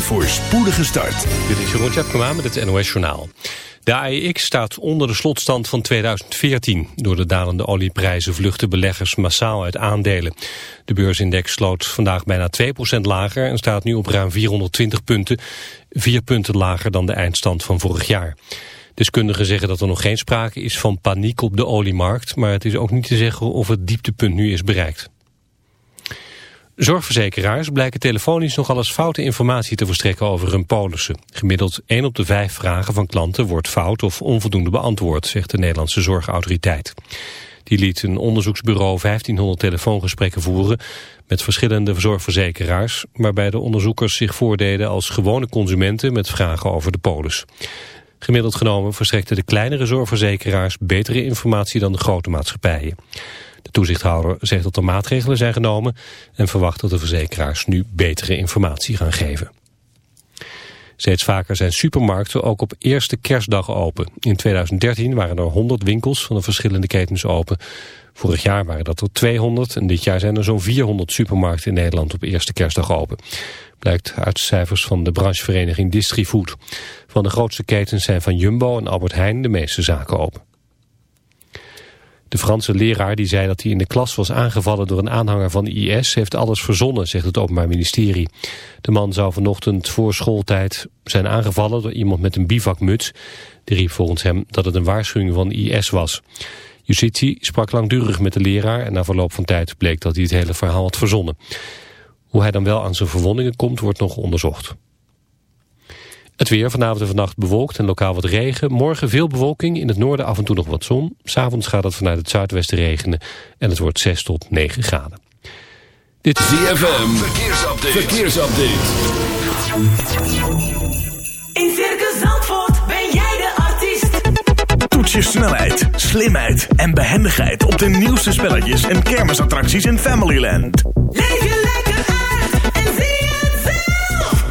een voorspoedige start. Dit is Jeroen Tjepkema met het NOS Journaal. De AEX staat onder de slotstand van 2014. Door de dalende olieprijzen vluchten beleggers massaal uit aandelen. De beursindex sloot vandaag bijna 2% lager en staat nu op ruim 420 punten. Vier punten lager dan de eindstand van vorig jaar. Deskundigen zeggen dat er nog geen sprake is van paniek op de oliemarkt... maar het is ook niet te zeggen of het dieptepunt nu is bereikt. Zorgverzekeraars blijken telefonisch nogal eens foute informatie te verstrekken over hun polissen. Gemiddeld 1 op de 5 vragen van klanten wordt fout of onvoldoende beantwoord, zegt de Nederlandse Zorgautoriteit. Die liet een onderzoeksbureau 1500 telefoongesprekken voeren met verschillende zorgverzekeraars, waarbij de onderzoekers zich voordeden als gewone consumenten met vragen over de polis. Gemiddeld genomen verstrekten de kleinere zorgverzekeraars betere informatie dan de grote maatschappijen. De toezichthouder zegt dat er maatregelen zijn genomen en verwacht dat de verzekeraars nu betere informatie gaan geven. Steeds vaker zijn supermarkten ook op eerste kerstdag open. In 2013 waren er 100 winkels van de verschillende ketens open. Vorig jaar waren dat er 200 en dit jaar zijn er zo'n 400 supermarkten in Nederland op eerste kerstdag open. Blijkt uit cijfers van de branchevereniging Distrifood. Van de grootste ketens zijn van Jumbo en Albert Heijn de meeste zaken open. De Franse leraar die zei dat hij in de klas was aangevallen door een aanhanger van IS... heeft alles verzonnen, zegt het Openbaar Ministerie. De man zou vanochtend voor schooltijd zijn aangevallen door iemand met een bivakmuts. Die riep volgens hem dat het een waarschuwing van IS was. Justitie sprak langdurig met de leraar en na verloop van tijd bleek dat hij het hele verhaal had verzonnen. Hoe hij dan wel aan zijn verwondingen komt, wordt nog onderzocht. Het weer vanavond en vannacht bewolkt en lokaal wat regen. Morgen veel bewolking, in het noorden af en toe nog wat zon. S'avonds gaat het vanuit het zuidwesten regenen en het wordt 6 tot 9 graden. Dit is ZFM, verkeersupdate. verkeersupdate. In Circus Zandvoort ben jij de artiest. Toets je snelheid, slimheid en behendigheid op de nieuwste spelletjes en kermisattracties in Familyland. Leef je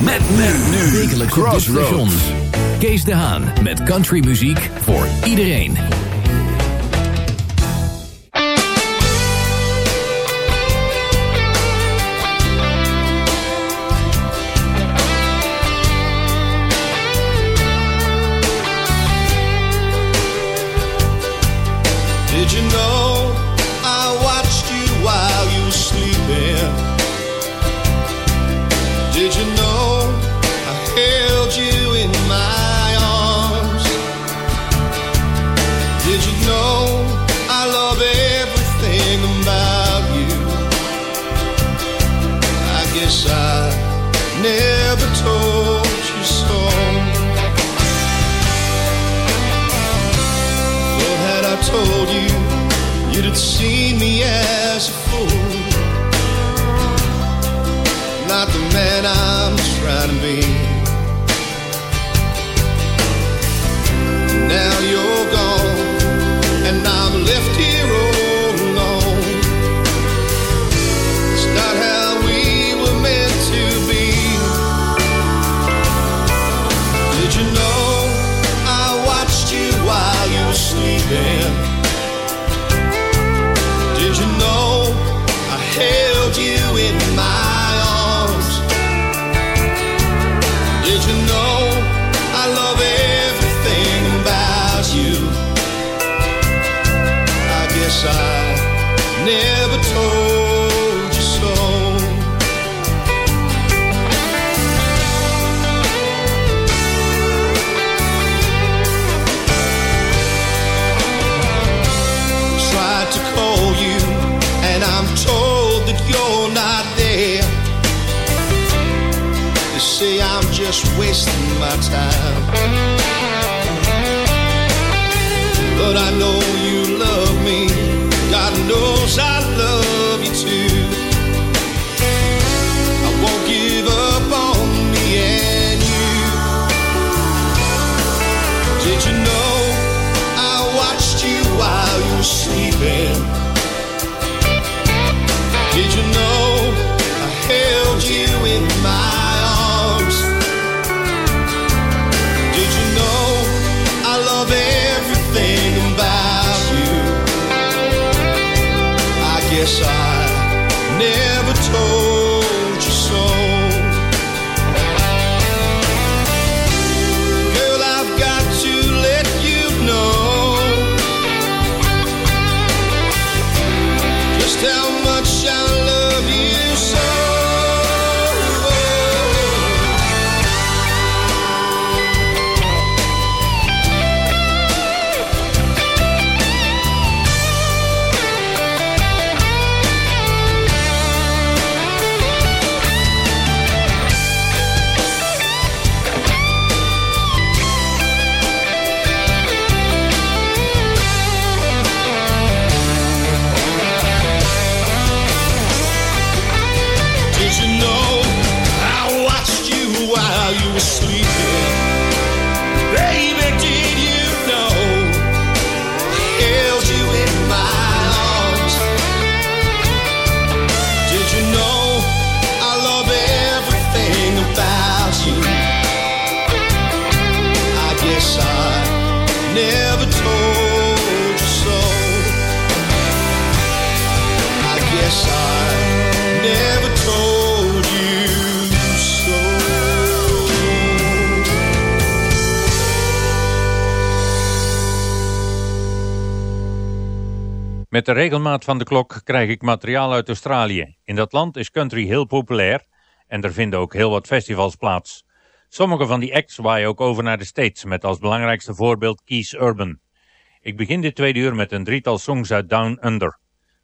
Met nu. Wekelijkse Crossroads. Crossroads. Kees de Haan met countrymuziek voor iedereen. just wasting my time. But I know you love me. God knows I love Met de regelmaat van de klok krijg ik materiaal uit Australië. In dat land is country heel populair en er vinden ook heel wat festivals plaats. Sommige van die acts waaien ook over naar de States met als belangrijkste voorbeeld Kees Urban. Ik begin dit tweede uur met een drietal songs uit Down Under.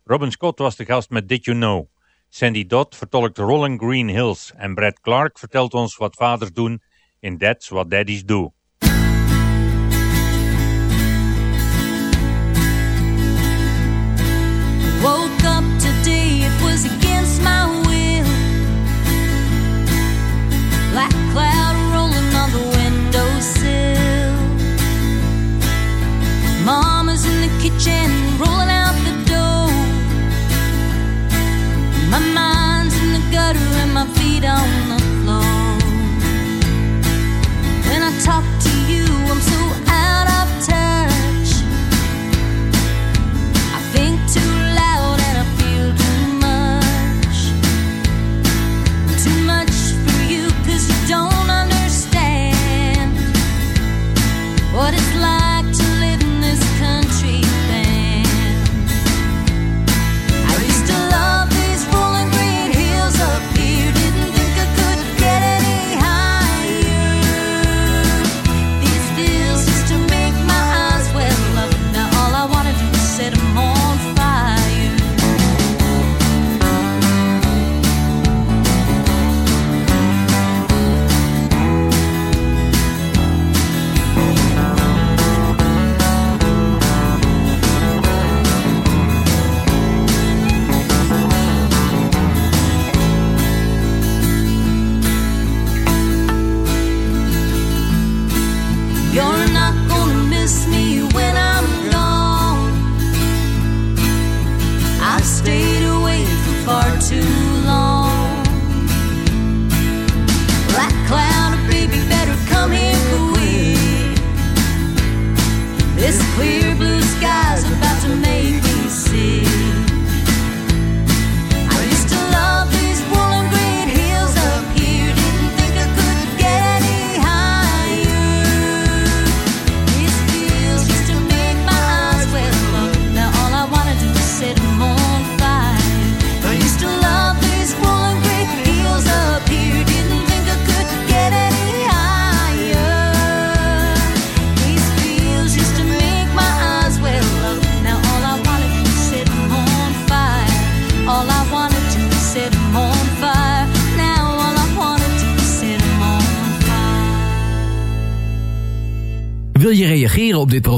Robin Scott was de gast met Did You Know? Sandy Dodd vertolkt Rolling Green Hills en Brad Clark vertelt ons wat vaders doen in That's What Daddies Do. kitchen, rolling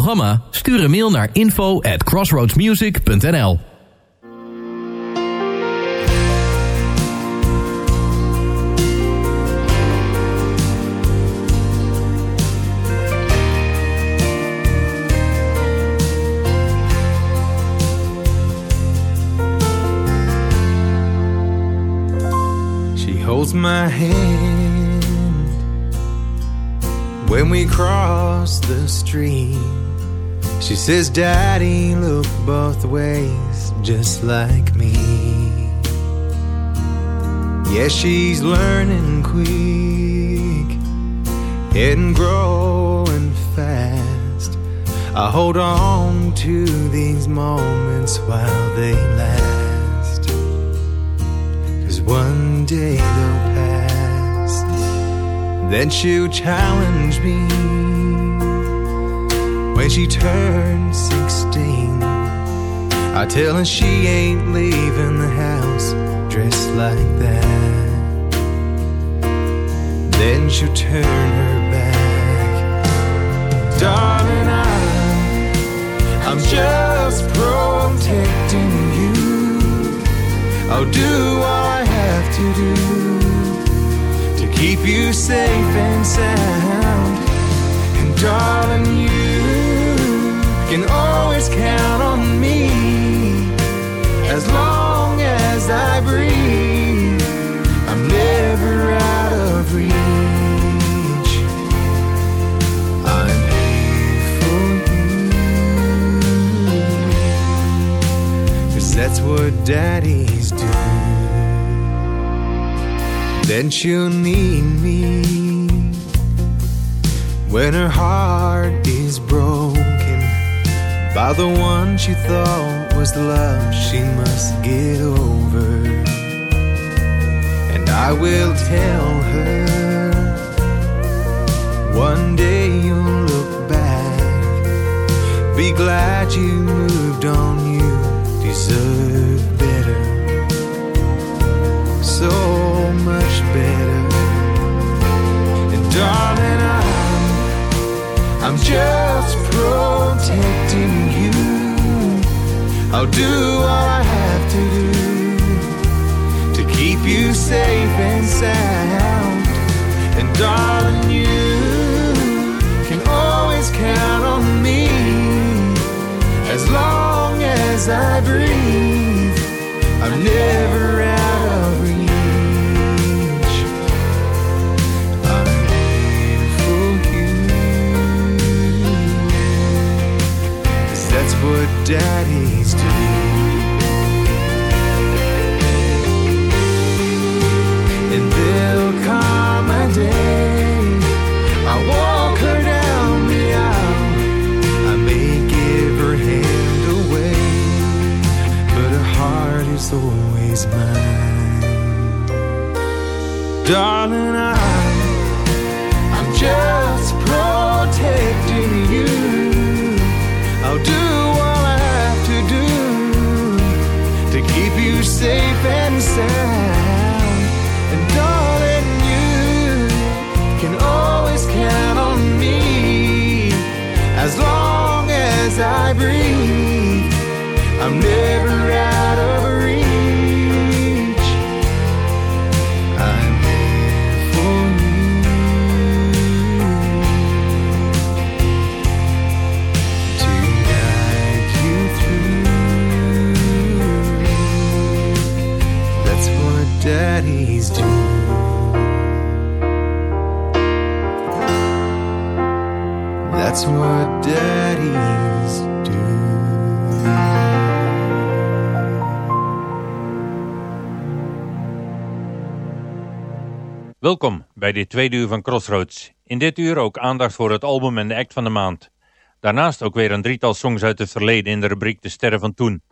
programma? Stuur een mail naar info at crossroadsmusic.nl She holds my hand when we cross the street. She says, Daddy, look both ways, just like me. Yeah, she's learning quick and growing fast. I hold on to these moments while they last. Cause one day they'll pass. Then she'll challenge me when she turns 16. I tell her she ain't leaving the house dressed like that. Then she'll turn her back. Darling, I, I'm just protecting you. I'll do all I have to do to keep you safe and sound. And darling, you can always count on me as long as I breathe. I'm never out of reach. I'm here for you. Cause that's what daddies do. Then she'll need me when her heart is broken by the one she thought was the love she must get over. And I will tell her one day you'll look back, be glad you moved on, you deserve That's what daddies do. Welkom bij dit tweede uur van Crossroads. In dit uur ook aandacht voor het album en de act van de maand. Daarnaast ook weer een drietal songs uit het verleden in de rubriek De Sterren van Toen.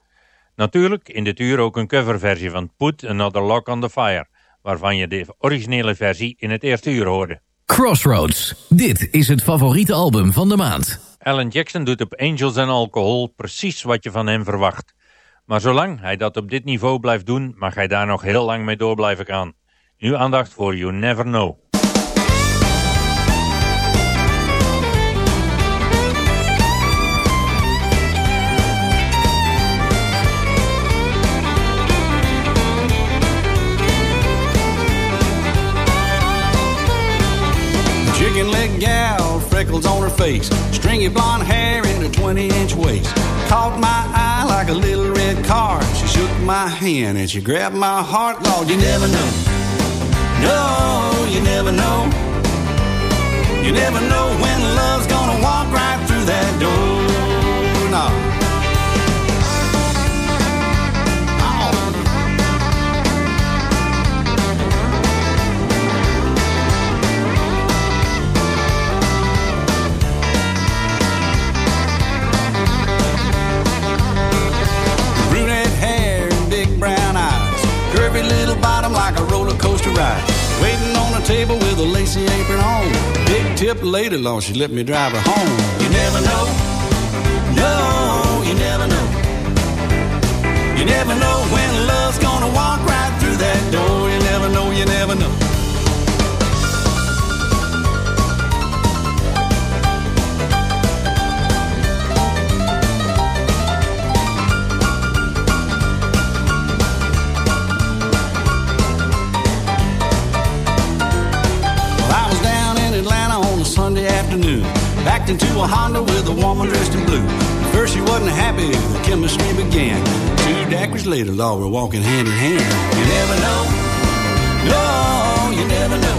Natuurlijk in dit uur ook een coverversie van Put Another Lock on the Fire, waarvan je de originele versie in het eerste uur hoorde. Crossroads. Dit is het favoriete album van de maand. Alan Jackson doet op Angels and Alcohol precies wat je van hem verwacht. Maar zolang hij dat op dit niveau blijft doen, mag hij daar nog heel lang mee door blijven gaan. Nu aandacht voor You Never Know. Freckles on her face, stringy blonde hair and a 20 inch waist. Caught my eye like a little red car. She shook my hand and she grabbed my heart. Lord, you never know. No, you never know. You never know when love's gonna walk right through that door. Ride. Waiting on a table with a lacy apron on. Big tip later, long she let me drive her home. You never know. No, you never know. You never know when love's gonna walk right A Honda with a woman dressed in blue. At first she wasn't happy, the chemistry began. Two daiquiris later, Lord, we're walking hand in hand. You never know. No, you never know.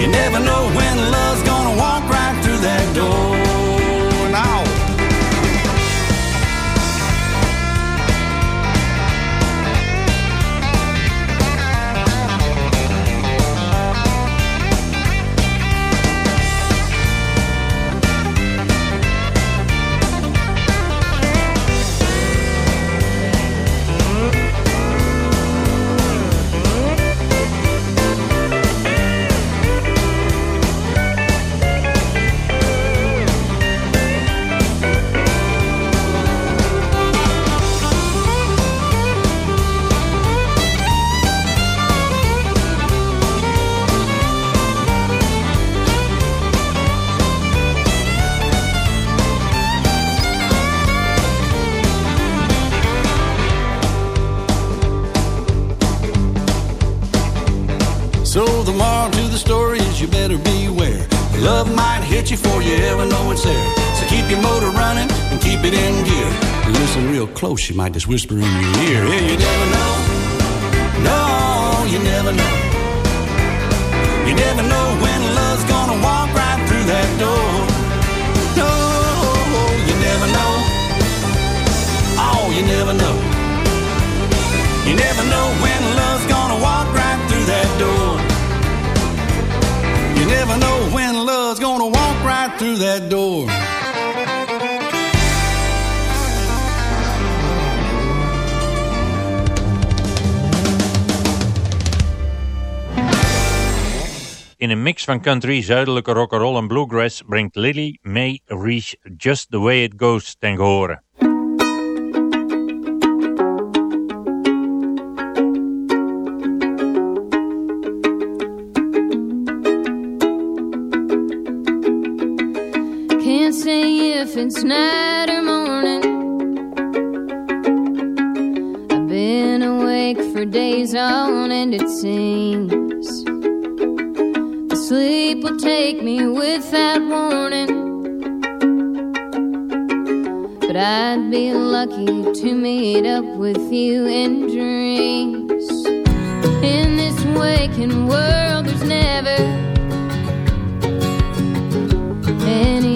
You never know when love's gonna walk right through that door. Close, she might just whisper in your ear. Yeah, you never know. Van country, zuidelijke rock'n'roll en bluegrass brengt Lily May Reach Just The Way It Goes ten gehore. Can't say if it's night or morning. I've been awake for days on end, it seems. Sleep will take me without warning. But I'd be lucky to meet up with you in dreams. In this waking world, there's never any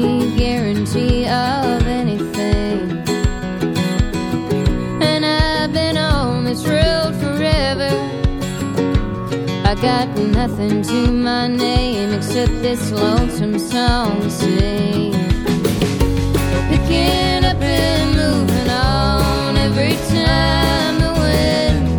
I got nothing to my name except this lonesome song to sing. Picking up and moving on every time the wind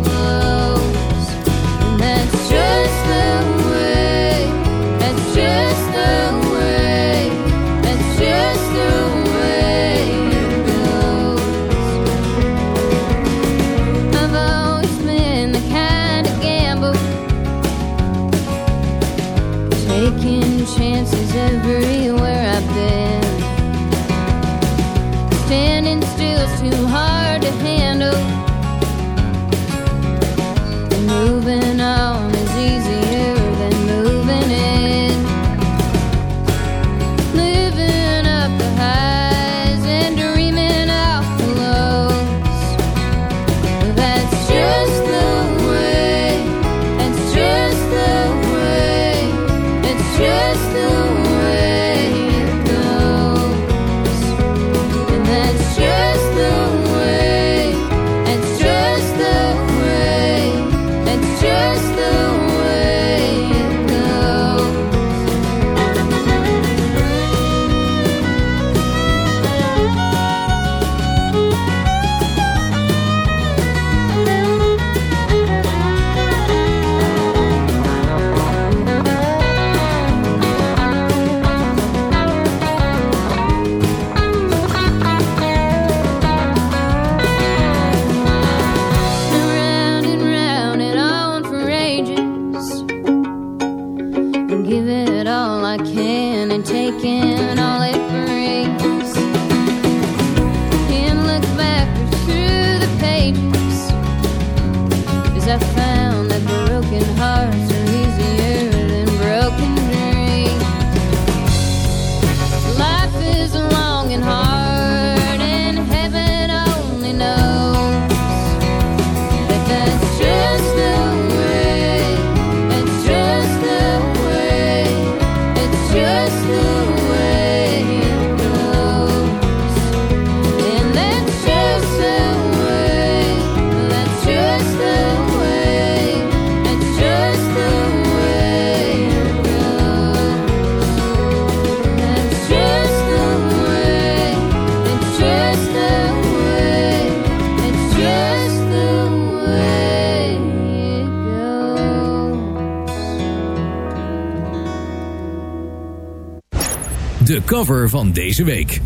cover van deze week.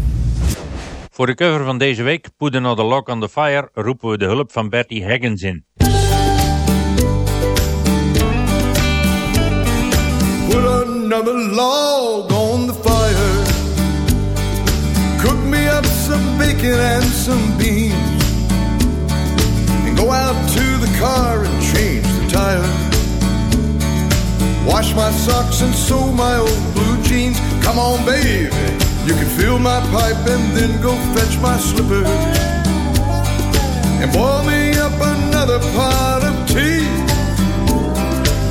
Voor de cover van deze week, Put Another Lock on the Fire, roepen we de hulp van Betty Higgins in. Put another log on the fire. Cook me up some bacon and some beans. And go out to the car and change the tire. Wash my socks and sew my old blue jeans. Come on, baby. You can fill my pipe and then go fetch my slippers. And boil me up another pot of tea.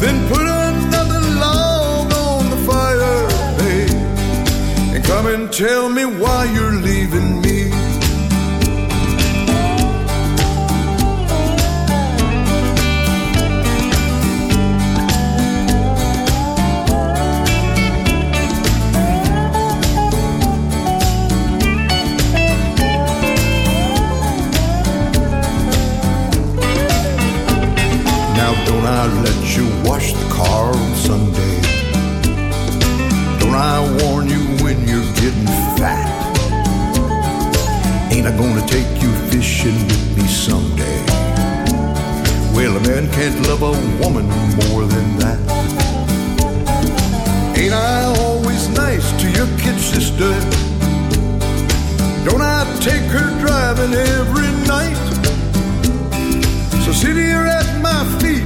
Then put another log on the fire, babe. And come and tell me why you're leaving me. I let you wash the car on Sunday? Don't I warn you when you're getting fat? Ain't I gonna take you fishing with me someday? Well, a man can't love a woman more than that. Ain't I always nice to your kid sister? Don't I take her driving every night? So sit here at my feet,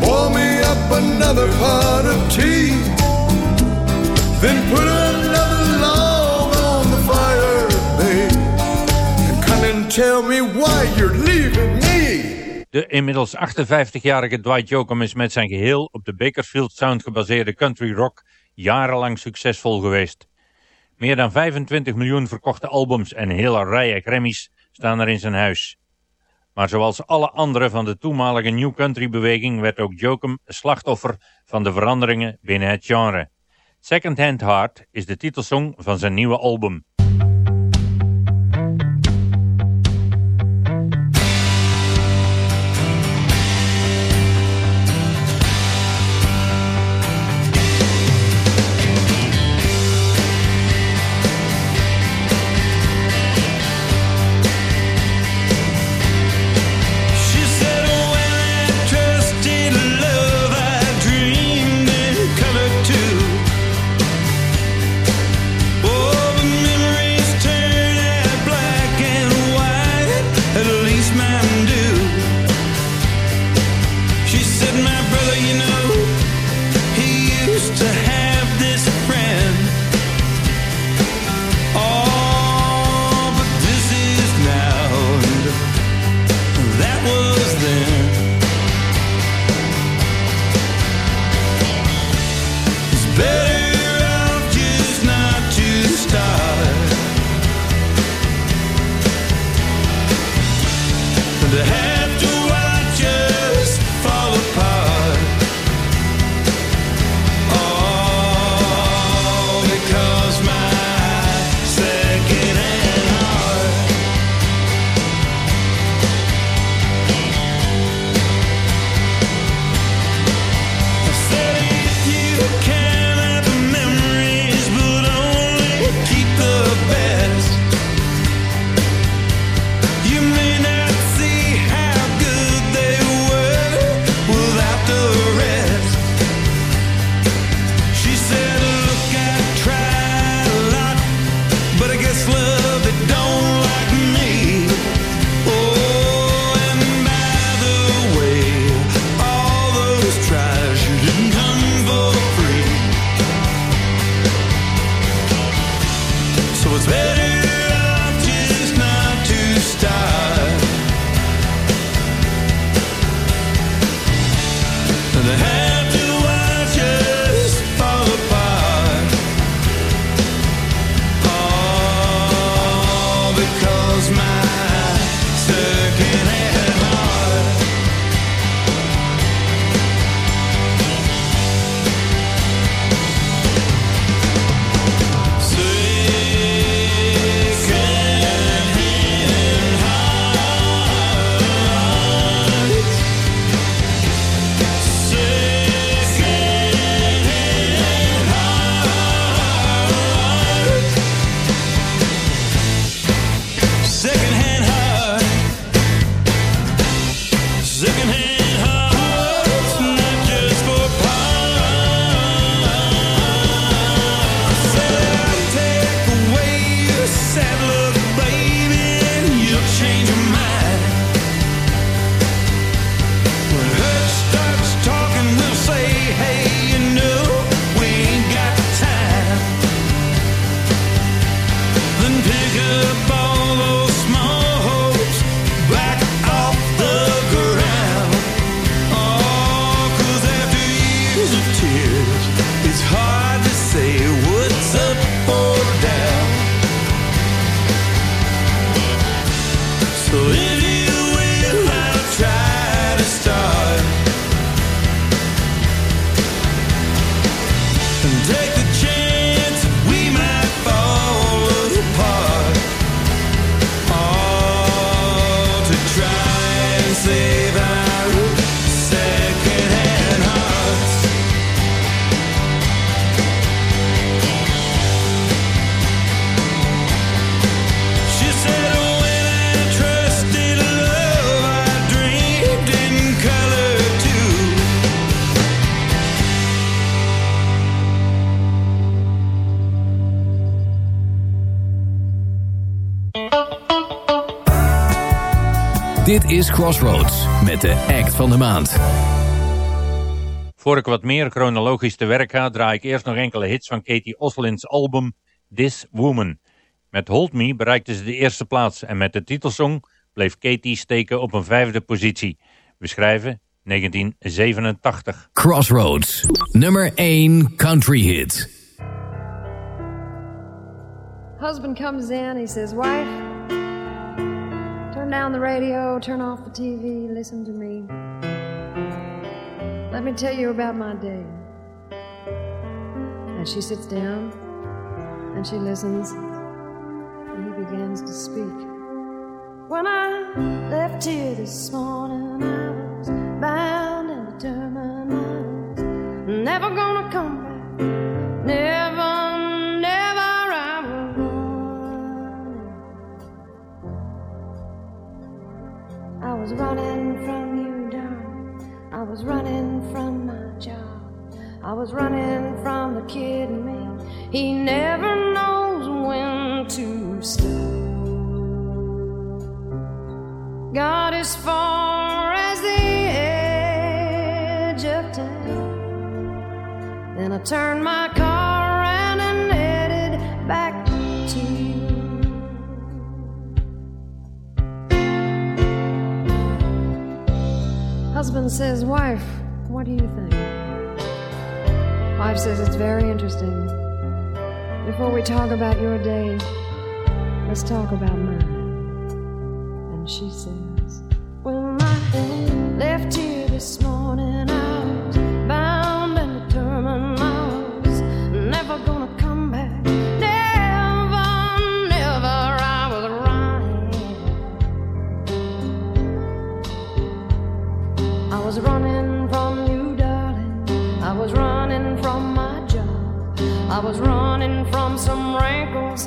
Boil me up another pot of tea. Then put another log on the fire. And come tell me why you're leaving me. De inmiddels 58-jarige Dwight Yoakam is met zijn geheel op de Bakersfield Sound gebaseerde country rock jarenlang succesvol geweest. Meer dan 25 miljoen verkochte albums en hele rijen Grammys staan er in zijn huis. Maar zoals alle anderen van de toenmalige New Country beweging werd ook Jokum slachtoffer van de veranderingen binnen het genre. Second Hand Heart is de titelsong van zijn nieuwe album. Dit is Crossroads met de act van de maand. Voor ik wat meer chronologisch te werk ga, draai ik eerst nog enkele hits van Katie Oslin's album This Woman. Met Hold Me bereikte ze de eerste plaats en met de titelsong bleef Katie steken op een vijfde positie. We schrijven 1987. Crossroads, nummer 1 country hit. Husband comes in, he says, Wife, down the radio, turn off the TV, listen to me. Let me tell you about my day. And she sits down and she listens, and he begins to speak. When I left here this morning, I was bound and determined I was never gonna come back. Never, was running from you, darling. I was running from my job. I was running from the kid in me. He never knows when to stop. Got as far as the edge of town. Then I turned my car Husband says, Wife, what do you think? Wife says, It's very interesting. Before we talk about your day, let's talk about mine. And she says, When I left here this morning, was running from some wrinkles.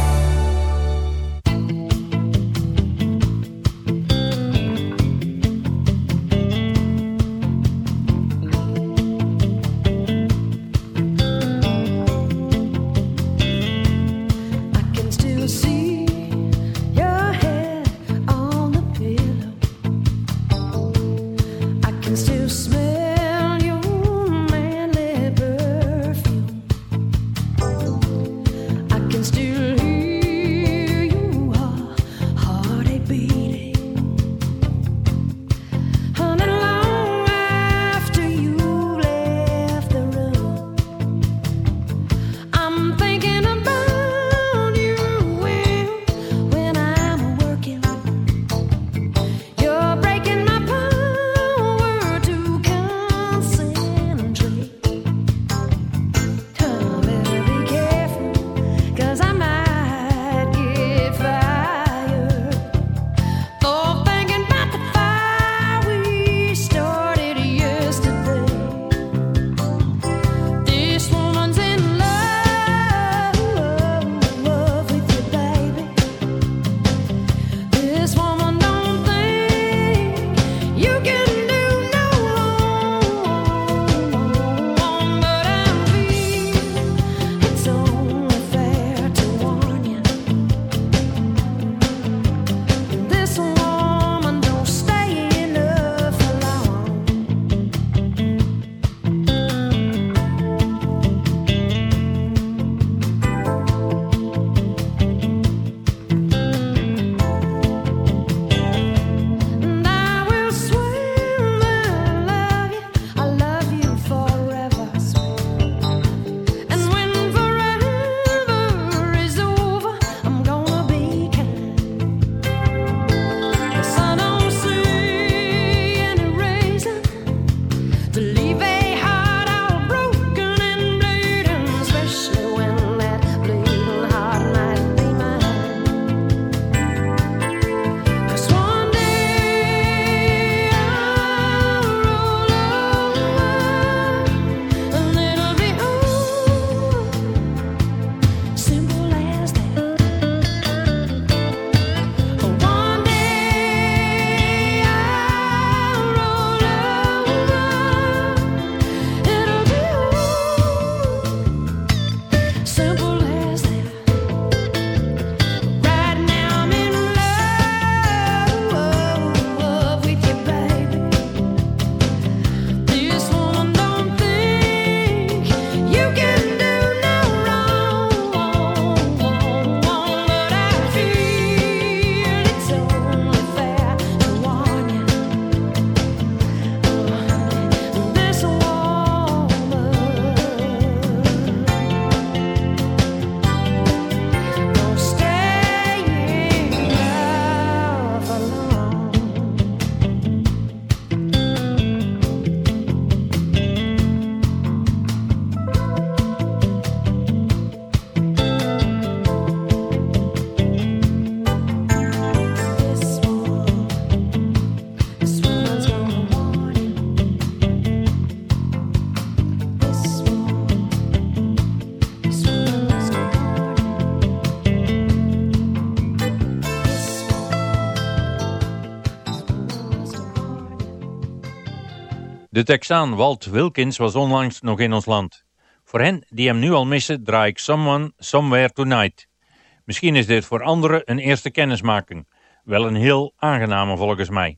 De Texaan Walt Wilkins was onlangs nog in ons land. Voor hen die hem nu al missen draai ik Someone Somewhere Tonight. Misschien is dit voor anderen een eerste kennismaking. Wel een heel aangename volgens mij.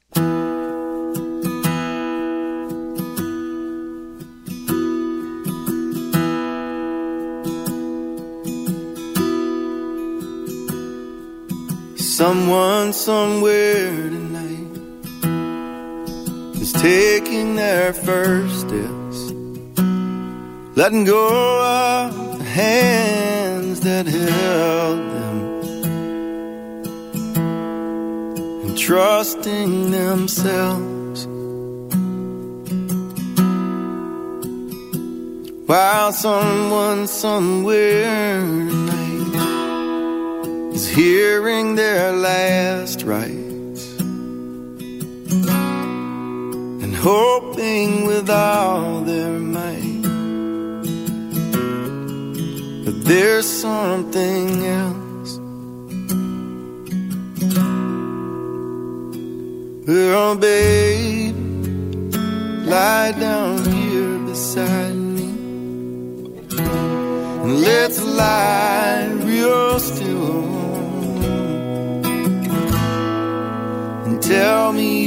Someone somewhere taking their first steps, letting go of the hands that held them, and trusting themselves. While someone somewhere tonight is hearing their last rites hoping with all their might that there's something else. Well, babe, lie down here beside me and let's lie real still. and tell me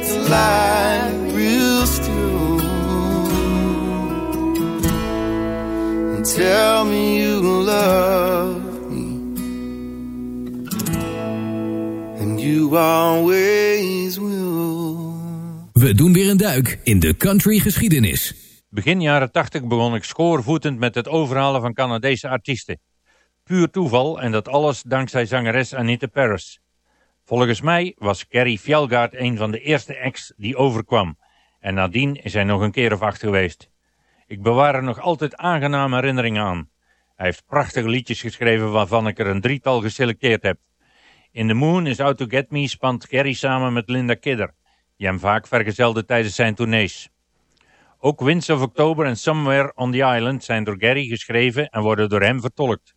Let's lie real still and tell me you love me, you always will. We doen weer een duik in de country geschiedenis. Begin jaren 80 begon ik schoorvoetend met het overhalen van Canadese artiesten. Puur toeval en dat alles dankzij zangeres Anita Paris. Volgens mij was Carrie Fjellgaard een van de eerste acts die overkwam. En nadien is hij nog een keer of acht geweest. Ik bewaar er nog altijd aangename herinneringen aan. Hij heeft prachtige liedjes geschreven waarvan ik er een drietal geselecteerd heb. In the Moon is Out to Get Me spant Carrie samen met Linda Kidder, die hem vaak vergezelde tijdens zijn tournees. Ook Winds of October en Somewhere on the Island zijn door Gary geschreven en worden door hem vertolkt.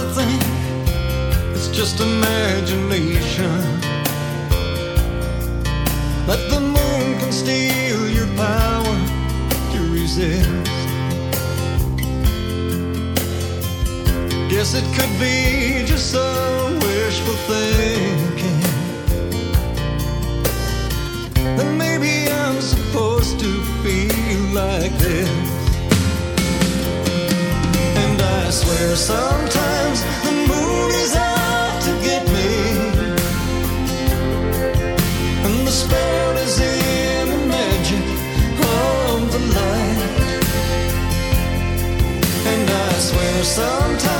I think it's just imagination. That the moon can steal your power to resist. Guess it could be just some wishful thinking. That maybe I'm supposed to feel like this. Swear sometimes the moon is out to get me. And the spell is in the magic of the light. And I swear sometimes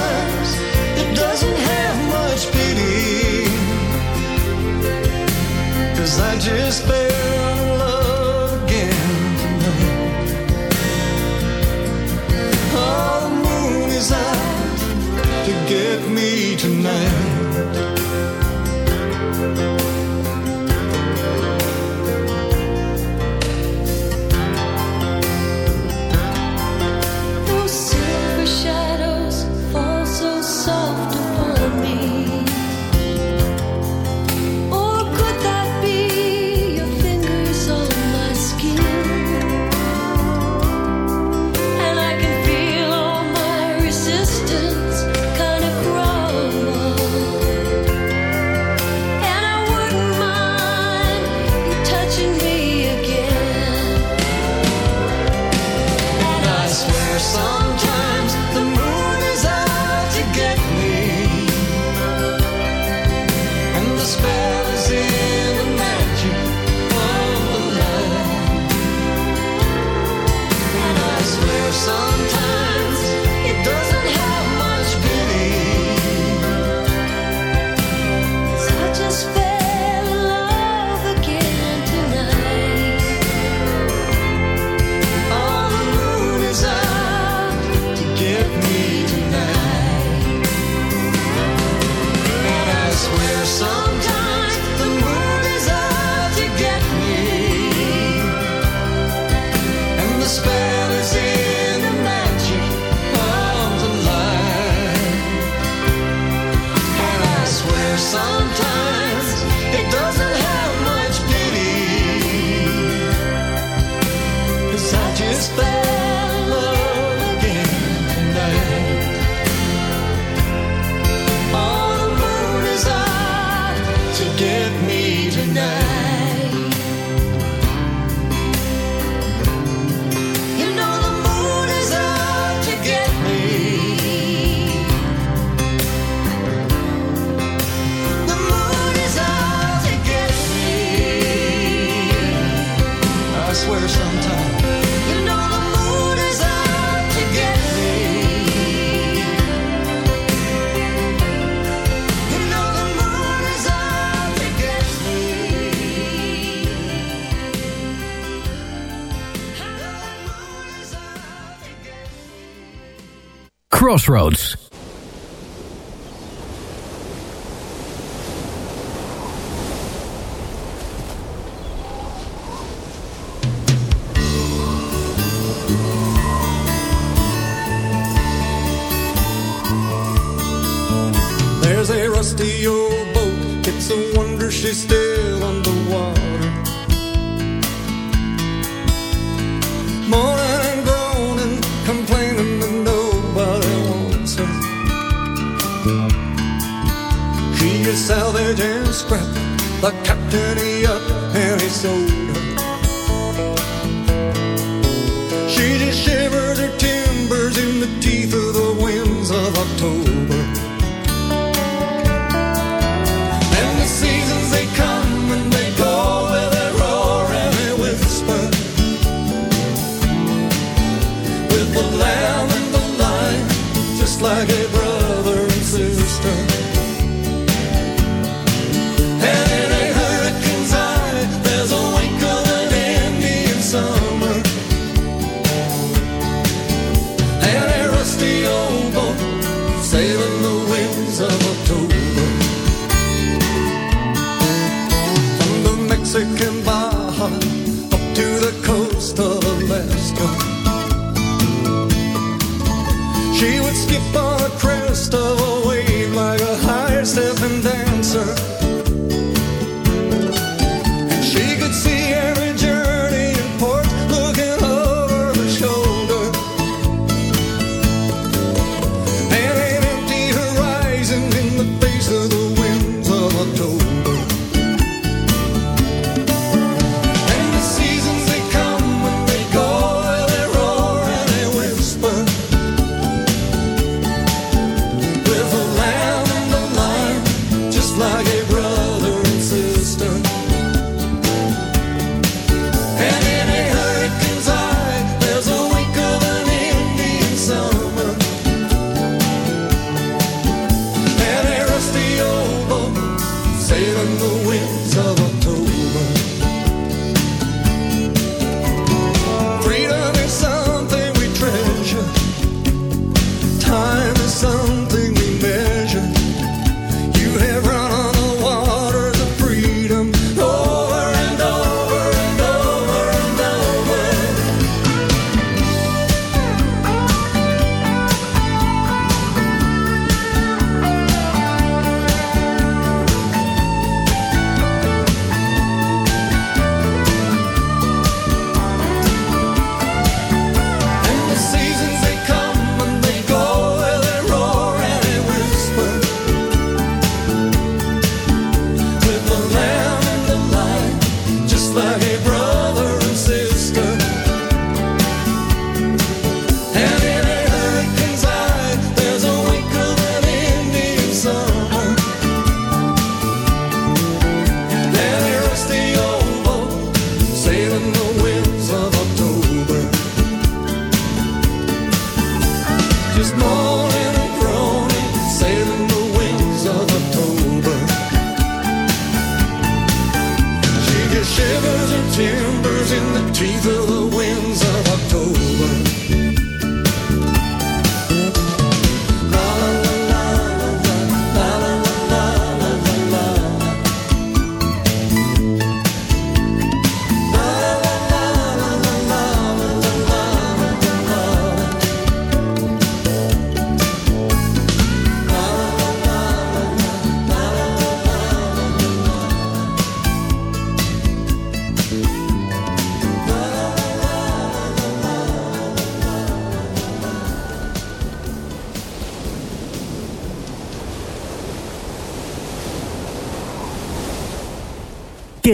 Crossroads. like a brother and sister. And in a hurricane's eye, there's a wink of an Indian summer. And a rusty old boat sailing the winds of October. From the Mexican Baja up to the coast of Alaska. She was skip on crest of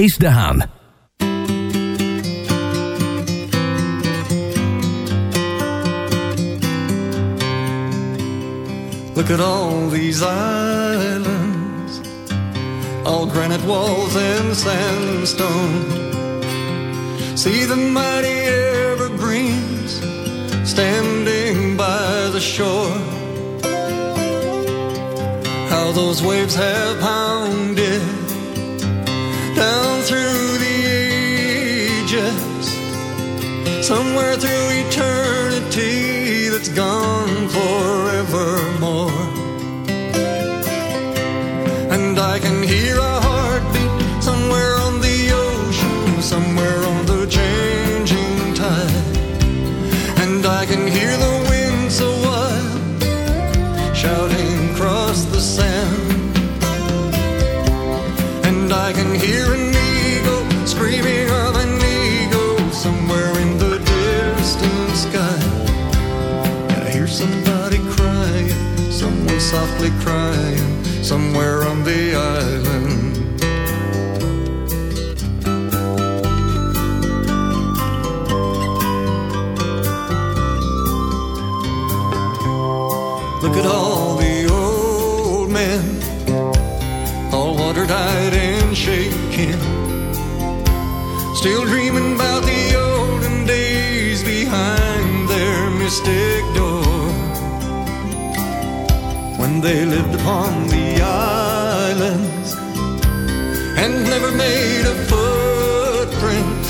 Chase Daan. Look at all these islands, all granite walls and sandstone. See the mighty evergreens standing by the shore. How those waves have pounded through the ages, somewhere through eternity that's gone. softly crying somewhere on the island. Never made a footprint.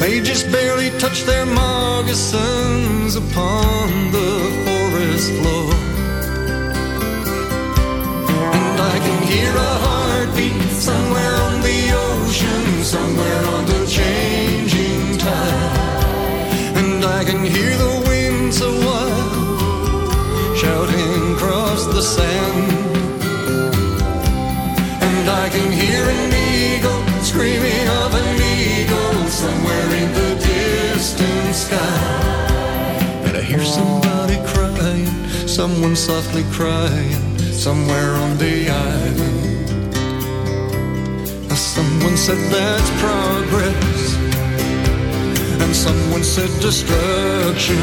They just barely touched their moccasins upon the forest floor. And I can hear a heartbeat somewhere on the ocean, somewhere on the changing tide. And I can hear the wind so wild, shouting across the sand. And I can hear eagle screaming of an eagle somewhere in the distant sky. And I hear somebody crying, someone softly crying, somewhere on the island. Someone said that's progress, and someone said destruction.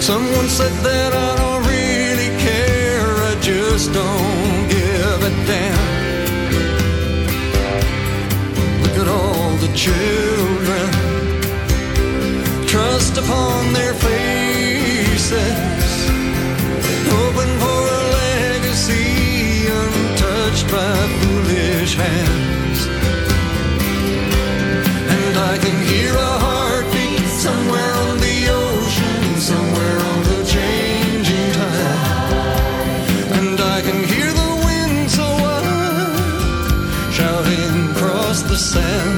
Someone said that I don't really care, I just don't give a damn. The children, trust upon their faces, hoping for a legacy untouched by foolish hands. And I can hear a heartbeat somewhere on the ocean, somewhere on the changing tide. And I can hear the wind so wild, shouting across the sand.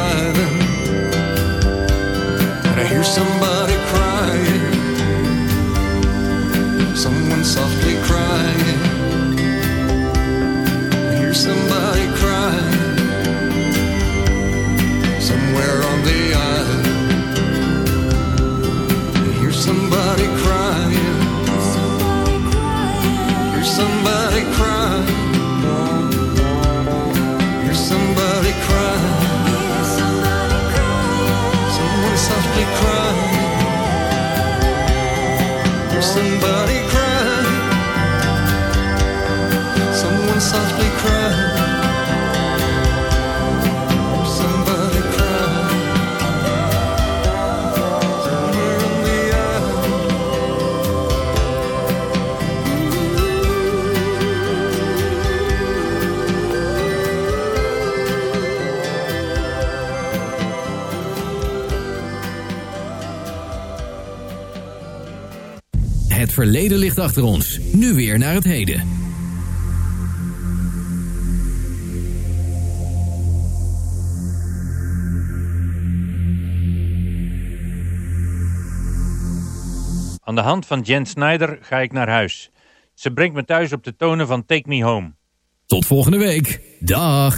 Hear somebody crying, someone softly crying. Verleden ligt achter ons. Nu weer naar het heden. Aan de hand van Jen Snyder ga ik naar huis. Ze brengt me thuis op de tonen van Take Me Home. Tot volgende week. Dag.